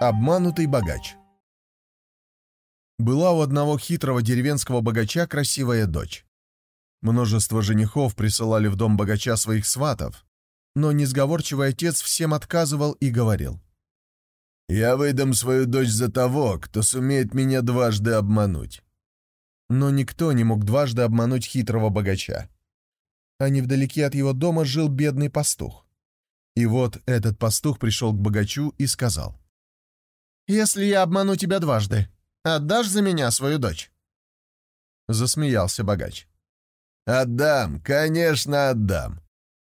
Обманутый богач Была у одного хитрого деревенского богача красивая дочь. Множество женихов присылали в дом богача своих сватов, но несговорчивый отец всем отказывал и говорил. «Я выдам свою дочь за того, кто сумеет меня дважды обмануть». Но никто не мог дважды обмануть хитрого богача. А невдалеке от его дома жил бедный пастух. И вот этот пастух пришел к богачу и сказал. «Если я обману тебя дважды, отдашь за меня свою дочь?» Засмеялся богач. «Отдам, конечно, отдам.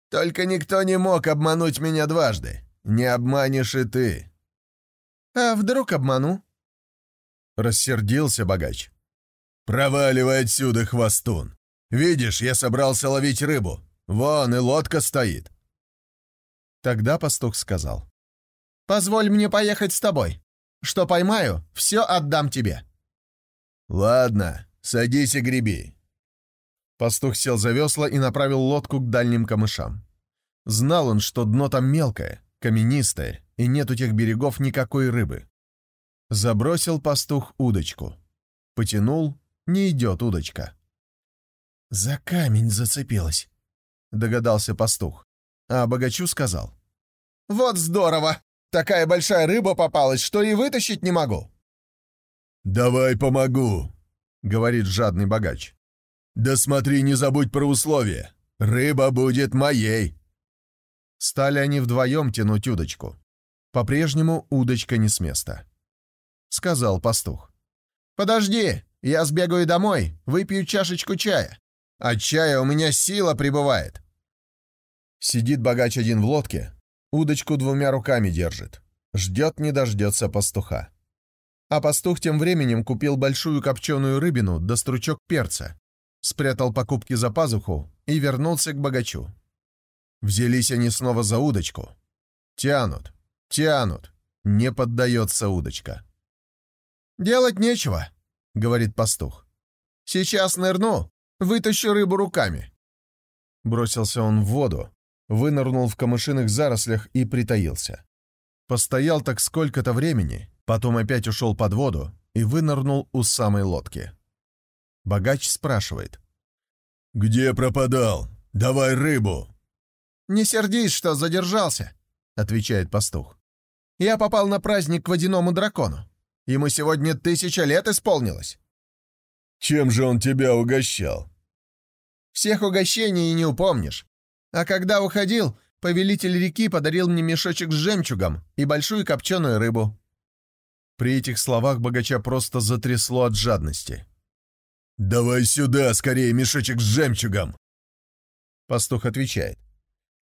Только никто не мог обмануть меня дважды. Не обманешь и ты». «А вдруг обману?» Рассердился богач. «Проваливай отсюда, хвостун. Видишь, я собрался ловить рыбу. Вон и лодка стоит». Тогда пастух сказал. «Позволь мне поехать с тобой. Что поймаю, все отдам тебе». «Ладно, садись и греби». Пастух сел за весла и направил лодку к дальним камышам. Знал он, что дно там мелкое, каменистое, и нет у тех берегов никакой рыбы. Забросил пастух удочку. Потянул, не идет удочка. «За камень зацепилась», — догадался пастух. А богачу сказал. «Вот здорово! Такая большая рыба попалась, что и вытащить не могу». «Давай помогу», — говорит жадный богач. «Да смотри, не забудь про условия. Рыба будет моей». Стали они вдвоем тянуть удочку. По-прежнему удочка не с места. Сказал пастух. «Подожди, я сбегаю домой, выпью чашечку чая. От чая у меня сила прибывает». Сидит богач один в лодке, Удочку двумя руками держит. Ждет не дождется пастуха. А пастух тем временем купил большую копченую рыбину да стручок перца, спрятал покупки за пазуху и вернулся к богачу. Взялись они снова за удочку. Тянут, тянут, не поддается удочка. «Делать нечего», — говорит пастух. «Сейчас нырну, вытащу рыбу руками». Бросился он в воду, вынырнул в камышиных зарослях и притаился. Постоял так сколько-то времени, потом опять ушел под воду и вынырнул у самой лодки. Богач спрашивает. «Где пропадал? Давай рыбу!» «Не сердись, что задержался», — отвечает пастух. «Я попал на праздник к водяному дракону. Ему сегодня тысяча лет исполнилось». «Чем же он тебя угощал?» «Всех угощений не упомнишь. А когда уходил, повелитель реки подарил мне мешочек с жемчугом и большую копченую рыбу». При этих словах богача просто затрясло от жадности. «Давай сюда, скорее, мешочек с жемчугом!» Пастух отвечает.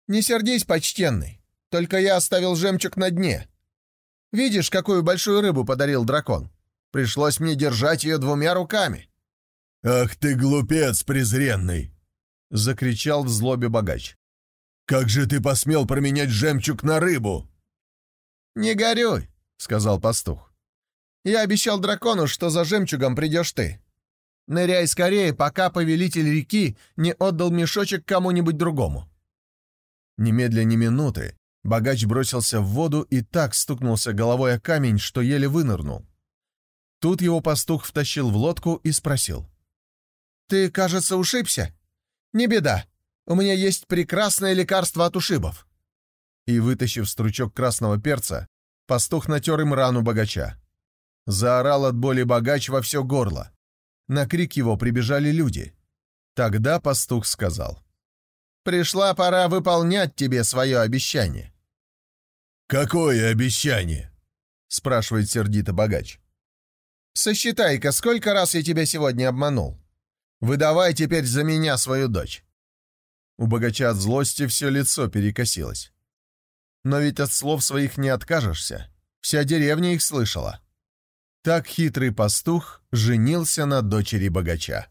«Не сердись, почтенный, только я оставил жемчуг на дне. Видишь, какую большую рыбу подарил дракон? Пришлось мне держать ее двумя руками». «Ах ты, глупец презренный!» — закричал в злобе богач. «Как же ты посмел променять жемчуг на рыбу?» «Не горюй», — сказал пастух. «Я обещал дракону, что за жемчугом придешь ты. Ныряй скорее, пока повелитель реки не отдал мешочек кому-нибудь другому». Немедля ни минуты богач бросился в воду и так стукнулся головой о камень, что еле вынырнул. Тут его пастух втащил в лодку и спросил. «Ты, кажется, ушибся?» «Не беда. У меня есть прекрасное лекарство от ушибов». И, вытащив стручок красного перца, пастух натер им рану богача. Заорал от боли богач во все горло. На крик его прибежали люди. Тогда пастух сказал. «Пришла пора выполнять тебе свое обещание». «Какое обещание?» — спрашивает сердито богач. «Сосчитай-ка, сколько раз я тебя сегодня обманул?» Выдавай теперь за меня свою дочь!» У богача от злости все лицо перекосилось. Но ведь от слов своих не откажешься. Вся деревня их слышала. Так хитрый пастух женился на дочери богача.